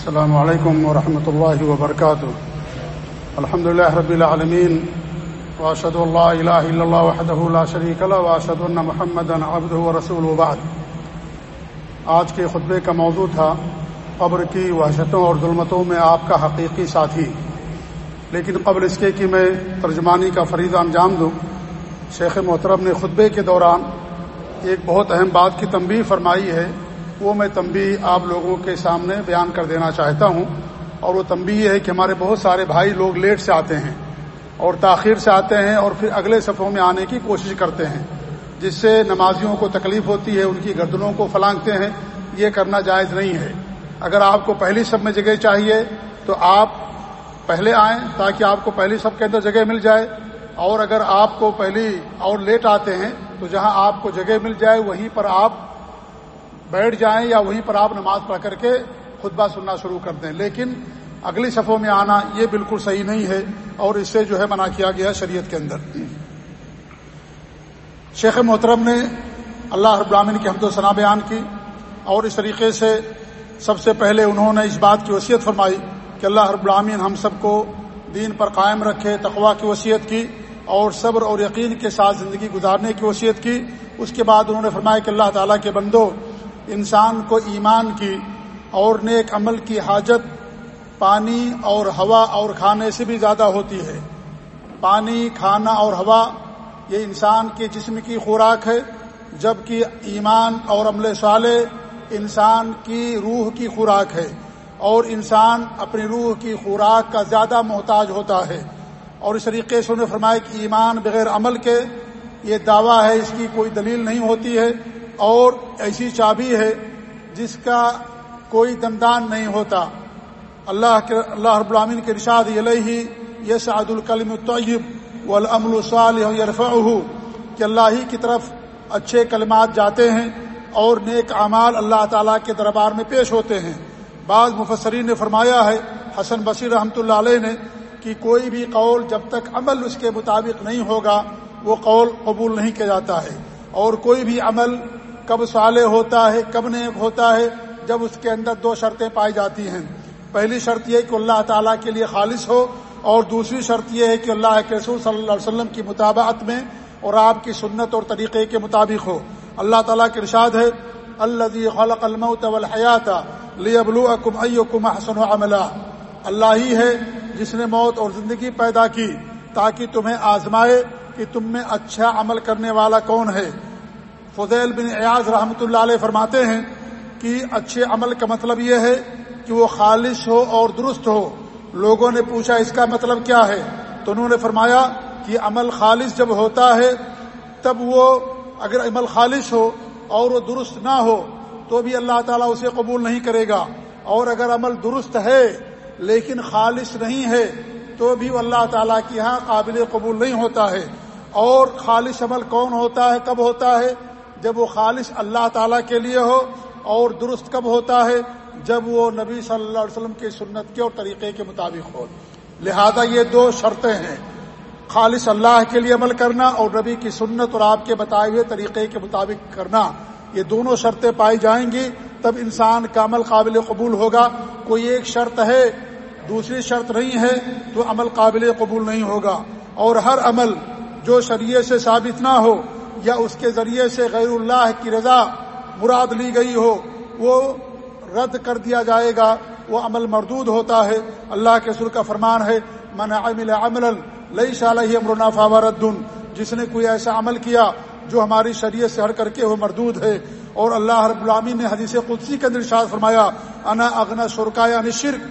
السلام علیکم ورحمۃ اللہ وبرکاتہ الحمد لله رب العالمين واشهد ان لا اله الا الله وحده لا شريك له واشهد ان محمدا عبده ورسوله بعد. آج کے خطبے کا موضوع تھا، قبر کی وحشتوں اور ظلمتوں میں آپ کا حقیقی ساتھی. لیکن قبل اس کے کہ میں ترجمانی کا فریضہ انجام دوں، شیخ محترم نے خطبے کے دوران ایک بہت اہم بات کی تنبیہ فرمائی ہے وہ میں تمبی آپ لوگوں کے سامنے بیان کر دینا چاہتا ہوں۔ اور وہ تمبی یہ ہے کہ ہمارے بہت سارے بھائی لوگ لیٹ سے آتے ہیں اور تاخیر سے آتے ہیں اور پھر اگلے صفوں میں آنے کی کوشش کرتے ہیں۔ جس سے نمازیوں کو تکلیف ہوتی ہے، ان کی گردنوں کو فلانگتے ہیں، یہ کرنا جائز نہیں ہے۔ اگر آپ کو پہلی سب میں جگہ چاہیے تو آپ پہلے آئیں تاکہ آپ کو پہلی سب کے اندر جگہ مل جائے۔ اور اگر آپ کو پہلی اور لیٹ آتے ہیں تو جہاں آپ کو جگہ مل جائے، وہیں پر آپ بیٹھ جائیں یا وہیں پر آپ نماز پڑھ کر کے خطبہ سننا شروع کر دیں۔ لیکن اگلی صفوں میں آنا یہ بالکل صحیح نہیں ہے اور اس سے جو ہے منع کیا گیا شریعت کے اندر۔ شیخ محترم نے اللہ رب العالمین کی حمد و ثنا بیان کی اور اس طریقے سے سب سے پہلے انہوں نے اس بات کی وصیت فرمائی کہ اللہ رب العالمین ہم سب کو دین پر قائم رکھے تقوا کی وصیت کی اور صبر اور یقین کے ساتھ زندگی گزارنے کی وصیت کی۔ اس کے بعد انہوں نے فرمایا کہ اللہ تعالیٰ کے بندوں انسان کو ایمان کی اور نیک عمل کی حاجت پانی اور ہوا اور کھانے سے بھی زیادہ ہوتی ہے۔ پانی، کھانا اور ہوا یہ انسان کے جسم کی خوراک ہے، جبکہ ایمان اور عمل صالح انسان کی روح کی خوراک ہے۔ اور انسان اپنی روح کی خوراک کا زیادہ محتاج ہوتا ہے۔ اور اس طریقے سے انہیں فرمایا کہ ایمان بغیر عمل کے یہ دعویٰ ہے، اس کی کوئی دلیل نہیں ہوتی ہے۔ اور ایسی چابی ہے جس کا کوئی دندان نہیں ہوتا۔ اللہ کے اللہ رب العامین کے رشاد علیہ یس عد الکلم طیب و الصالف کہ اللہ ہی کی طرف اچھے کلمات جاتے ہیں اور نیک اعمال اللہ تعالیٰ کے دربار میں پیش ہوتے ہیں۔ بعض مفسرین نے فرمایا ہے، حسن بصیر رحمۃ اللہ علیہ نے، کہ کوئی بھی قول جب تک عمل اس کے مطابق نہیں ہوگا، وہ قول قبول نہیں کیا جاتا ہے۔ اور کوئی بھی عمل کب صالح ہوتا ہے، کب نیک ہوتا ہے، جب اس کے اندر دو شرطیں پائی جاتی ہیں۔ پہلی شرط یہ کہ اللہ تعالیٰ کے لیے خالص ہو، اور دوسری شرط یہ ہے کہ اللہ کے رسول صلی اللہ علیہ وسلم کی مطابعت میں اور آپ کی سنت اور طریقے کے مطابق ہو۔ اللہ تعالیٰ کے ارشاد ہے اللہ خلق الموت والحیات لیبلوکم ایکم احسن عملا۔ اللہ ہی ہے جس نے موت اور زندگی پیدا کی، تاکہ تمہیں آزمائے کہ تم میں اچھا عمل کرنے والا کون ہے۔ فضیل بن ایاز رحمۃ اللہ علیہ فرماتے ہیں کہ اچھے عمل کا مطلب یہ ہے کہ وہ خالص ہو اور درست ہو۔ لوگوں نے پوچھا اس کا مطلب کیا ہے؟ تو انہوں نے فرمایا کہ عمل خالص جب ہوتا ہے، تب وہ اگر عمل خالص ہو اور وہ درست نہ ہو، تو بھی اللہ تعالیٰ اسے قبول نہیں کرے گا۔ اور اگر عمل درست ہے لیکن خالص نہیں ہے، تو بھی وہ اللہ تعالیٰ کی یہاں قابل قبول نہیں ہوتا ہے۔ اور خالص عمل کون ہوتا ہے؟ کب ہوتا ہے؟ جب وہ خالص اللہ تعالیٰ کے لیے ہو اور درست کب ہوتا ہے؟ جب وہ نبی صلی اللہ علیہ وسلم کی سنت کے اور طریقے کے مطابق ہو۔ لہذا یہ دو شرطیں ہیں۔ خالص اللہ کے لیے عمل کرنا اور نبی کی سنت اور آپ کے بتائے ہوئے طریقے کے مطابق کرنا، یہ دونوں شرطیں پائی جائیں گی۔ تب انسان کا عمل قابل قبول ہوگا۔ کوئی ایک شرط ہے، دوسری شرط نہیں ہے، تو عمل قابل قبول نہیں ہوگا۔ اور ہر عمل جو شریعت سے ثابت نہ ہو یا اس کے ذریعے سے غیر اللہ کی رضا مراد لی گئی ہو، وہ رد کر دیا جائے گا، وہ عمل مردود ہوتا ہے۔ اللہ کے سر کا فرمان ہے، من عمل عمل لئی صالح امرنا فاوردن جس نے کوئی ایسا عمل کیا جو ہماری شریعت سے ہٹ کر کے وہ مردود ہے۔ اور اللہ رب العامی نے حدیث قدسی کے اندر ارشاد فرمایا، انا اغنا شرکا یعنی شرک،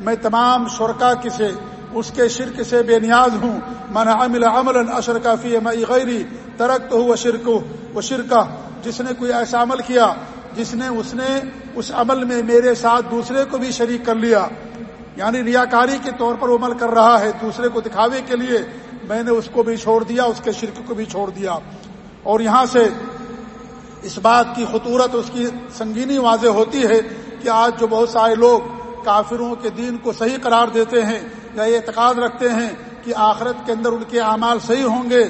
میں تمام شرکا کسے اس کے شرک سے بے نیاز ہوں۔ من عمل عمل اشرکا فی غیری ترک تو وہ شرک وہ شرکا جس نے کوئی ایسا عمل کیا، جس نے اس نے اس عمل میں میرے ساتھ دوسرے کو بھی شریک کر لیا۔ یعنی ریاکاری کے طور پر وہ عمل کر رہا ہے، دوسرے کو دکھاوے کے لیے میں نے اس کو بھی چھوڑ دیا، اس کے شرک کو بھی چھوڑ دیا۔ اور یہاں سے اس بات کی خطورت، اس کی سنگینی واضح ہوتی ہے کہ آج جو بہت سارے لوگ کافروں کے دین کو صحیح قرار دیتے ہیں یا یہ اعتقاد رکھتے ہیں کہ آخرت کے اندر ان کے اعمال صحیح ہوں گے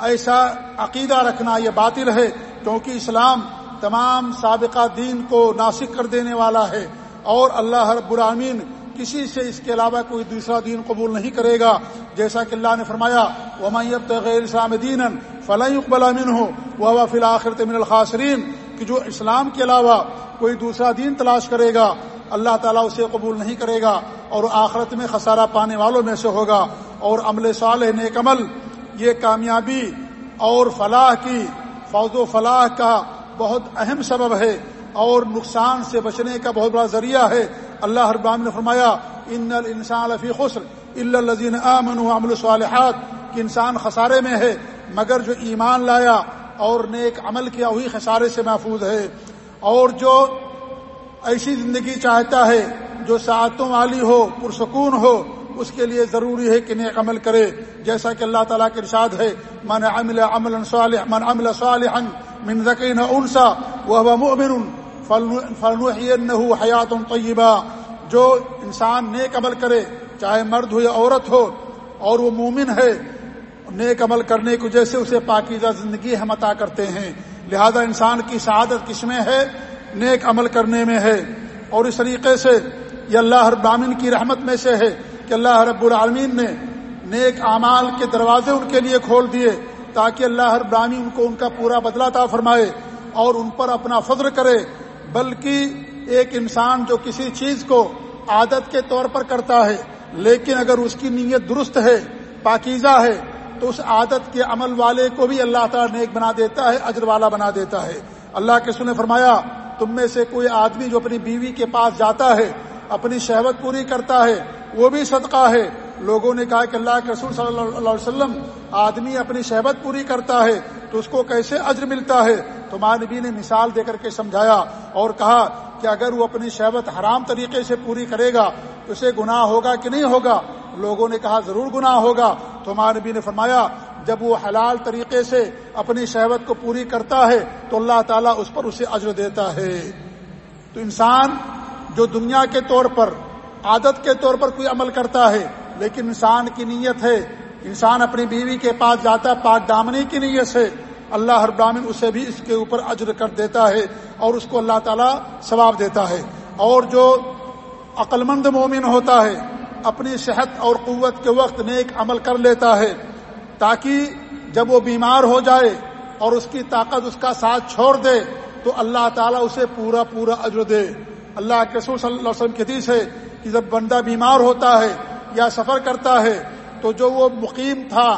ایسا عقیدہ رکھنا یہ باطل ہے، کیونکہ اسلام تمام سابقہ دین کو ناسک کر دینے والا ہے اور اللہ رب العامین کسی سے اس کے علاوہ کوئی دوسرا دین قبول نہیں کرے گا۔ جیسا کہ اللہ نے فرمایا وہ میب غیر اسلام دین فلاں اقبال امین ہو وہ فی الآخر من الخاصرین کہ جو اسلام کے علاوہ کوئی دوسرا دین تلاش کرے گا، اللہ تعالیٰ اسے قبول نہیں کرے گا اور آخرت میں خسارہ پانے والوں میں سے ہوگا اور عمل صالح، نیک عمل یہ کامیابی اور فلاح کی فوج و فلاح کا بہت اہم سبب ہے اور نقصان سے بچنے کا بہت بڑا ذریعہ ہے۔ اللہ اربام نے فرمایا، ان الانسان فی خسر الزین امن عمل صالحات کہ انسان خسارے میں ہے، مگر جو ایمان لایا اور نیک عمل کیا، وہی خسارے سے محفوظ ہے۔ اور جو ایسی زندگی چاہتا ہے، جو ساعتوں والی ہو، پرسکون ہو اس کے لیے ضروری ہے کہ نیک عمل کرے، جیسا کہ اللہ تعالیٰ کے ارشاد ہے، من عمل عمل صالح من عمل صالحا من ذکرین انسا وہ مؤمن فلنحینه حیات طیبہ۔ جو انسان نیک عمل کرے، چاہے مرد ہو یا عورت ہو، اور وہ مومن ہے، نیک عمل کرنے کی وجہ سے اسے پاکیزہ زندگی ہم عطا کرتے ہیں۔ لہذا انسان کی سعادت کس میں ہے؟ نیک عمل کرنے میں ہے۔ اور اس طریقے سے یہ اللہ رب العالمین کی رحمت میں سے ہے۔ کہ اللہ رب العالمین نے نیک اعمال کے دروازے ان کے لیے کھول دیے تاکہ اللہ رب العالمین ان کو ان کا پورا بدلہ تا فرمائے اور ان پر اپنا فضر کرے، بلکہ ایک انسان جو کسی چیز کو عادت کے طور پر کرتا ہے، لیکن اگر اس کی نیت درست ہے، پاکیزہ ہے، تو اس عادت کے عمل والے کو بھی اللہ تعالیٰ نیک بنا دیتا ہے، اجر والا بنا دیتا ہے۔ اللہ کے سنے فرمایا، تم میں سے کوئی آدمی جو اپنی بیوی کے پاس جاتا ہے، اپنی شہوت پوری کرتا ہے وہ بھی صدقہ ہے۔ لوگوں نے کہا کہ اللہ کے رسول صلی اللہ علیہ وسلم آدمی اپنی شہبت پوری کرتا ہے تو اس کو کیسے اجر ملتا ہے؟ تو مانبی نے مثال دے کر کے سمجھایا اور کہا کہ اگر وہ اپنی شہبت حرام طریقے سے پوری کرے گا تو اسے گناہ ہوگا کہ نہیں ہوگا؟ لوگوں نے کہا ضرور گناہ ہوگا۔ تو مانبی نے فرمایا، جب وہ حلال طریقے سے اپنی شہوت کو پوری کرتا ہے تو اللہ تعالیٰ اس پر اسے اجر دیتا ہے۔ تو انسان جو دنیا کے طور پر عادت کے طور پر کوئی عمل کرتا ہے، لیکن انسان کی نیت ہے۔ انسان اپنی بیوی کے پاس جاتا ہے، پاک دامنی کی نیت سے۔ اللہ ہر براہمن اسے بھی اس کے اوپر اجر کر دیتا ہے اور اس کو اللہ تعالیٰ ثواب دیتا ہے۔ اور جو عقلمند مومن ہوتا ہے، اپنی صحت اور قوت کے وقت نیک عمل کر لیتا ہے، تاکہ جب وہ بیمار ہو جائے اور اس کی طاقت اس کا ساتھ چھوڑ دے، تو اللہ تعالیٰ اسے پورا پورا اجر دے۔ اللہ کے رسول صلی اللہ علیہ وسلم کی حدیث ہے کہ جب بندہ بیمار ہوتا ہے یا سفر کرتا ہے تو جو وہ مقیم تھا،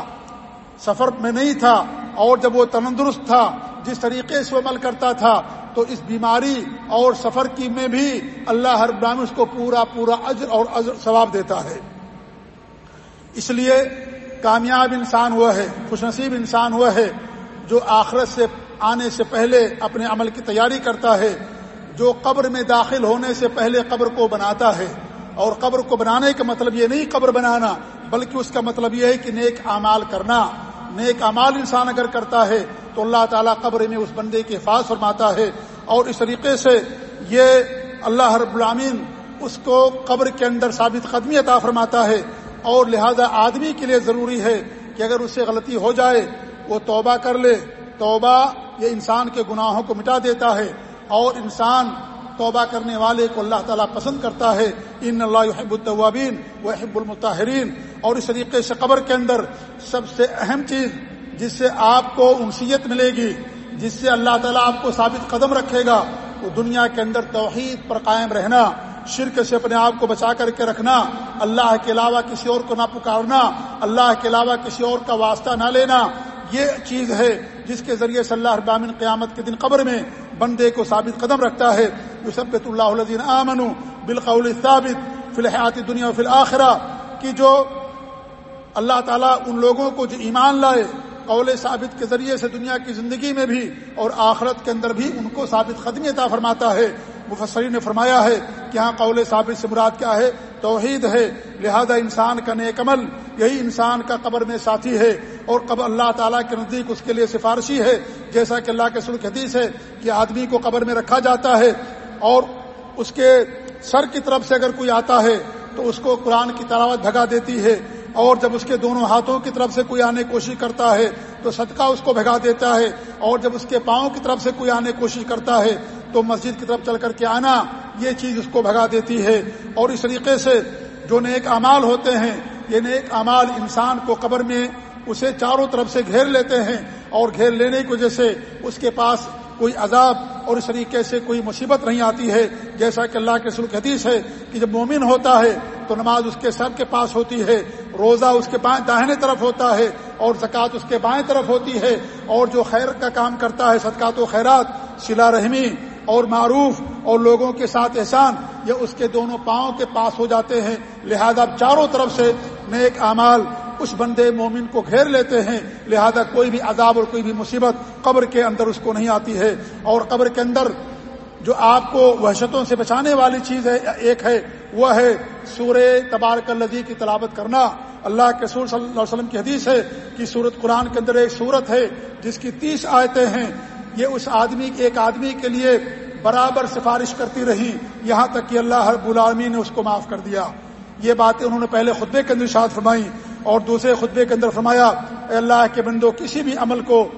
سفر میں نہیں تھا، اور جب وہ تندرست تھا، جس طریقے سے وہ عمل کرتا تھا، تو اس بیماری اور سفر کی میں بھی اللہ ہر براہم اس کو پورا پورا اجر اور اجر ثواب دیتا ہے۔ اس لیے کامیاب انسان ہوا ہے، خوش نصیب انسان ہوا ہے جو آخرت سے آنے سے پہلے اپنے عمل کی تیاری کرتا ہے، جو قبر میں داخل ہونے سے پہلے قبر کو بناتا ہے۔ اور قبر کو بنانے کا مطلب یہ نہیں قبر بنانا، بلکہ اس کا مطلب یہ ہے کہ نیک اعمال کرنا۔ نیک اعمال انسان اگر کرتا ہے تو اللہ تعالیٰ قبر میں اس بندے کے حفاظ فرماتا ہے۔ اور اس طریقے سے یہ اللہ رب العامین اس کو قبر کے اندر ثابت قدمی عطا فرماتا ہے۔ اور لہذا آدمی کے لیے ضروری ہے کہ اگر اس سے غلطی ہو جائے، وہ توبہ کر لے۔ توبہ یہ انسان کے گناہوں کو مٹا دیتا ہے۔ اور انسان توبہ کرنے والے کو اللہ تعالیٰ پسند کرتا ہے۔ ان اللہ حب الطوابین و المطاہرین اور اس طریقے سے قبر کے اندر سب سے اہم چیز جس سے آپ کو انسیت ملے گی، جس سے اللہ تعالیٰ آپ کو ثابت قدم رکھے گا، وہ دنیا کے اندر توحید پر قائم رہنا، شرک سے اپنے آپ کو بچا کر کے رکھنا، اللہ کے علاوہ کسی اور کو نہ پکارنا، اللہ کے علاوہ کسی اور کا واسطہ نہ لینا، یہ چیز ہے جس کے ذریعے صلی اللہ ابامن قیامت کے دن قبر میں بندے کو ثابت قدم رکھتا ہے۔ جو سب اللہ علیہ امن بالقول ثابت فی الحیات دنیا و فی الآخرہ کی جو اللہ تعالیٰ ان لوگوں کو جو ایمان لائے قول ثابت کے ذریعے سے دنیا کی زندگی میں بھی اور آخرت کے اندر بھی ان کو ثابت قدمی عطا فرماتا ہے۔ مفسری نے فرمایا ہے کہ ہاں قول ثابت سے مراد کیا ہے؟ توحید ہے۔ لہذا انسان کا نیک عمل یہی انسان کا قبر میں ساتھی ہے اور قبر اللہ تعالیٰ کے نزدیک اس کے لیے سفارشی ہے۔ جیسا کہ اللہ کے سلک حدیث ہے کہ آدمی کو قبر میں رکھا جاتا ہے اور اس کے سر کی طرف سے اگر کوئی آتا ہے تو اس کو قرآن کی تلاوت بھگا دیتی ہے اور جب اس کے دونوں ہاتھوں کی طرف سے کوئی آنے کی کوشش کرتا ہے تو صدقہ اس کو بھگا دیتا ہے اور جب اس کے پاؤں کی طرف سے کوئی آنے کی کوشش کرتا ہے تو مسجد کی طرف چل کر کے آنا، یہ چیز اس کو بھگا دیتی ہے اور اس طریقے سے جو نیک اعمال ہوتے ہیں، یہ نیک اعمال انسان کو قبر میں اسے چاروں طرف سے گھیر لیتے ہیں اور گھیر لینے کی وجہ سے اس کے پاس کوئی عذاب اور اس طریقے سے کوئی مصیبت نہیں آتی ہے، جیسا کہ اللہ کے سلک حدیث ہے کہ جب مومن ہوتا ہے تو نماز اس کے سر کے پاس ہوتی ہے، روزہ اس کے بائیں داہنے طرف ہوتا ہے اور زکوٰۃ اس کے بائیں طرف ہوتی ہے اور جو خیر کا کام کرتا ہے، صدقات و خیرات سلا رحمی اور معروف اور لوگوں کے ساتھ احسان، یہ اس کے دونوں پاؤں کے پاس ہو جاتے ہیں۔ لہذا چاروں طرف سے نیک اعمال اس بندے مومن کو گھیر لیتے ہیں، لہذا کوئی بھی عذاب اور کوئی بھی مصیبت قبر کے اندر اس کو نہیں آتی ہے۔ اور قبر کے اندر جو آپ کو وحشتوں سے بچانے والی چیز ہے، ایک ہے، وہ ہے سور تبارک الدی کی تلاوت کرنا۔ اللہ کے سور صلی اللہ علیہ وسلم کی حدیث ہے کہ سورت قرآن کے اندر ایک صورت ہے، جس کی تیس آیتیں ہیں۔ یہ اس آدمی، ایک آدمی کے لیے برابر سفارش کرتی رہی۔ یہاں تک کہ اللہ ہر العالمی نے اس کو معاف کر دیا۔ یہ باتیں انہوں نے پہلے خطبے کے اندر شاد فرمائی اور دوسرے خطبے کے اندر فرمایا، اے اللہ کے بندو، کسی بھی عمل کو،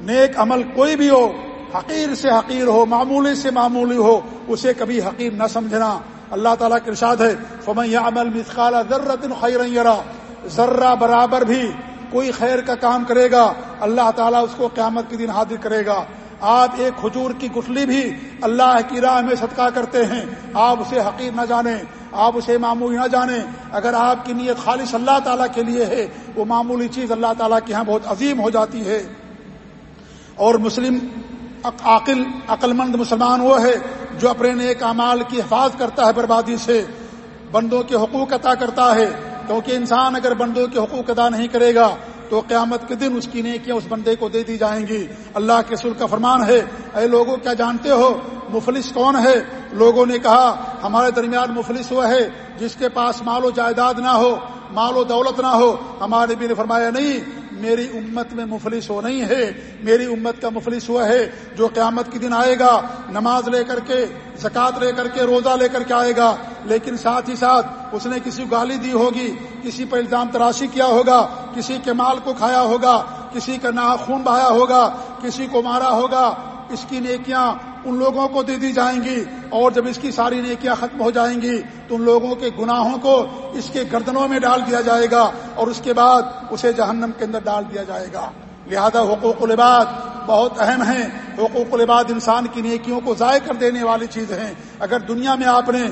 نیک عمل کوئی بھی ہو، حقیر سے حقیر ہو، معمولی سے معمولی ہو، اسے کبھی حقیر نہ سمجھنا۔ اللہ تعالیٰ کے ارشاد ہے، فمن عمل مسقال ذرت خیر ذرہ برابر بھی کوئی خیر کا کام کرے گا، اللہ تعالیٰ اس کو قیامت کے دن حاضر کرے گا۔ آپ ایک کھجور کی گٹلی بھی اللہ کی راہ میں صدقہ کرتے ہیں، آپ اسے حقیر نہ جانیں۔ آپ اسے معمولی نہ جانیں۔ اگر آپ کی نیت خالص اللہ تعالیٰ کے لیے ہے، وہ معمولی چیز اللہ تعالیٰ کے ہاں بہت عظیم ہو جاتی ہے۔ اور مسلم عقل عقل مند مسلمان وہ ہے جو اپنے نیک اعمال کی حفاظ کرتا ہے بربادی سے۔ بندوں کے حقوق عطا کرتا ہے۔ کیونکہ انسان اگر بندوں کے حقوق ادا نہیں کرے گا تو قیامت کے دن اس کی نیکیاں اس بندے کو دے دی جائیں گی۔ اللہ کے سر کا فرمان ہے، اے لوگوں کیا جانتے ہو مفلس کون ہے؟ لوگوں نے کہا، ہمارے درمیان مفلس وہ ہے جس کے پاس مال و جائیداد نہ ہو، مال و دولت نہ ہو۔ ہمارے بھی نے فرمایا، نہیں، میری امت میں مفلس ہو نہیں ہے۔ میری امت کا مفلس ہوا ہے جو قیامت کے دن آئے گا، نماز لے کر کے، زکوٰۃ لے کر کے، روزہ لے کر کے آئے گا۔ لیکن ساتھ ہی ساتھ اس نے کسی گالی دی ہوگی، کسی پر الزام تراشی کیا ہوگا، کسی کے مال کو کھایا ہوگا، کسی کا ناخون بہایا ہوگا، کسی کو مارا ہوگا، اس کی نیکیاں ان لوگوں کو دے دی جائیں گی اور جب اس کی ساری نیکیاں ختم ہو جائیں گی تو ان لوگوں کے گناہوں کو اس کے گردنوں میں ڈال دیا جائے گا اور اس کے بعد اسے جہنم کے اندر ڈال دیا جائے گا۔ لہذا حقوق العباد بہت اہم ہیں۔ حقوق العباد انسان کی نیکیوں کو ضائع کر دینے والی چیز ہیں۔ اگر دنیا میں آپ نے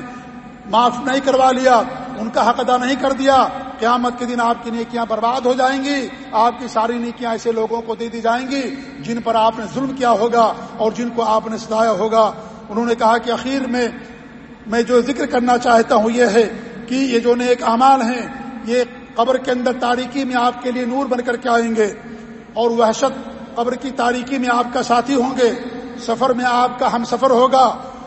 معاف نہیں کروا لیا، ان کا حق ادا نہیں کر دیا، قیامت کے دن آپ کی نیکیاں برباد ہو جائیں گی، آپ کی ساری نیکیاں ایسے لوگوں کو دے دی جائیں گی جن پر آپ نے ظلم کیا ہوگا اور جن کو آپ نے ستایا ہوگا۔ انہوں نے کہا کہ اخیر میں میں جو ذکر کرنا چاہتا ہوں یہ ہے کہ یہ جو نیک اعمال ہیں، یہ قبر کے اندر تاریکی میں آپ کے لیے نور بن کر کے آئیں گے اور وحشت قبر کی تاریکی میں آپ کا ساتھی ہوں گے۔ سفر میں آپ کا ہم سفر ہوگا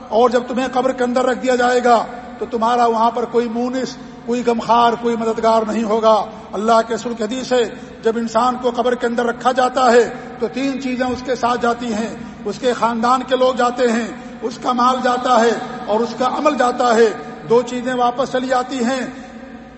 اور جب تمہیں قبر کے اندر رکھ دیا جائے گا تو تمہارا وہاں پر کوئی مونس، کوئی غمخار کوئی مددگار نہیں ہوگا۔ اللہ کے سرخ حدیث ہے، جب انسان کو قبر کے اندر رکھا جاتا ہے، تو تین چیزیں اس کے ساتھ جاتی ہیں۔ اس کے خاندان کے لوگ جاتے ہیں، اس کا مال جاتا ہے اور اس کا عمل جاتا ہے۔ دو چیزیں واپس چلی جاتی ہیں۔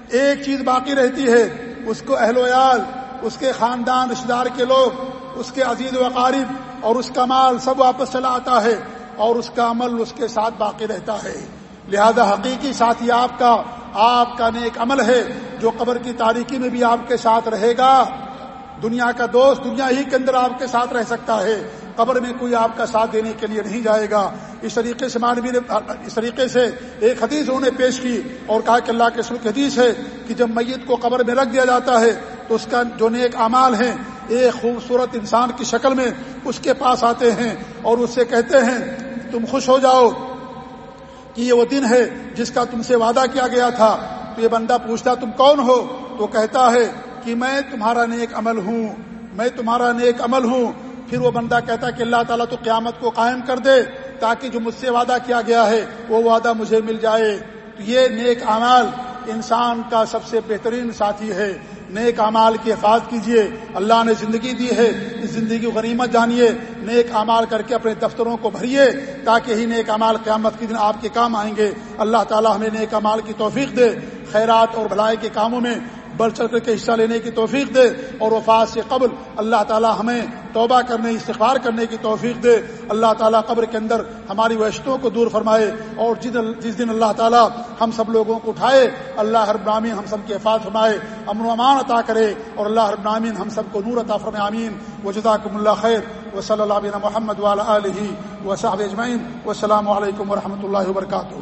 ایک چیز باقی رہتی ہے، اس کو اہل ویال اس کے خاندان رشتے دار کے لوگ، اس کے عزیز و اقارب اور اس کا مال سب واپس چلا آتا ہے اور اس کا عمل اس کے ساتھ باقی رہتا ہے۔ لہذا حقیقی ساتھی آپ کا آپ کا نیک عمل ہے جو قبر کی تاریکی میں بھی آپ کے ساتھ رہے گا۔ دنیا کا دوست دنیا ہی کے اندر آپ کے ساتھ رہ سکتا ہے۔ قبر میں کوئی آپ کا ساتھ دینے کے لیے نہیں جائے گا۔ اس طریقے سے مانوی نے، اس طریقے سے ایک حدیث انہوں نے پیش کی اور کہا کہ اللہ کے سلک حدیث ہے کہ جب میت کو قبر میں رکھ دیا جاتا ہے تو اس کا جو نیک اعمال ہیں، ایک خوبصورت انسان کی شکل میں اس کے پاس آتے ہیں اور اس سے کہتے ہیں، تم خوش ہو جاؤ کہ یہ وہ دن ہے جس کا تم سے وعدہ کیا گیا تھا۔ تو یہ بندہ پوچھتا تم کون ہو؟ تو کہتا ہے کہ میں تمہارا نیک عمل ہوں، میں تمہارا نیک عمل ہوں۔ پھر وہ بندہ کہتا کہ اللہ تعالیٰ تو قیامت کو قائم کر دے، تاکہ جو مجھ سے وعدہ کیا گیا ہے، وہ وعدہ مجھے مل جائے۔ تو یہ نیک اعمال انسان کا سب سے بہترین ساتھی ہے۔ نیک اعمال کی حفاظت کیجیے اللہ نے زندگی دی ہے، اس زندگی کو غنیمت جانیے۔ نیک اعمال کر کے اپنے دفتروں کو بھریے تاکہ ہی نیک اعمال قیامت کے دن آپ کے کام آئیں گے۔ اللہ تعالیٰ ہمیں نیک اعمال کی توفیق دے۔ خیرات اور بھلائی کے کاموں میں بڑھ چڑھ کر کے حصہ لینے کی توفیق دے اور وفات سے قبل اللہ تعالی ہمیں توبہ کرنے، استغفار کرنے کی توفیق دے۔ اللہ تعالیٰ قبر کے اندر ہماری وحشتوں کو دور فرمائے اور جس دن اللہ تعالیٰ ہم سب لوگوں کو اٹھائے، اللہ ہر برامین ہم سب کے حفاظ فرمائے، امن و امان عطا کرے اور اللہ ہر برامین ہم سب کو نور عطا فرمائے امین و جداکم اللہ خیر۔ و صلی اللہ علیہ محمد والا علیہ و صاحب اجمعین۔ و السلام علیکم و رحمۃ اللہ وبرکاتہ۔